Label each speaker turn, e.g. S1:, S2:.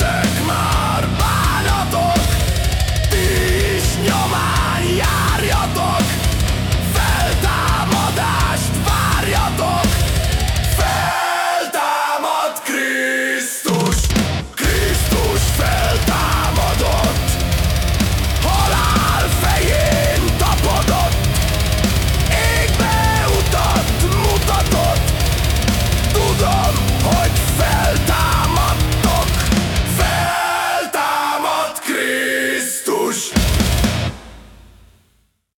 S1: Nothing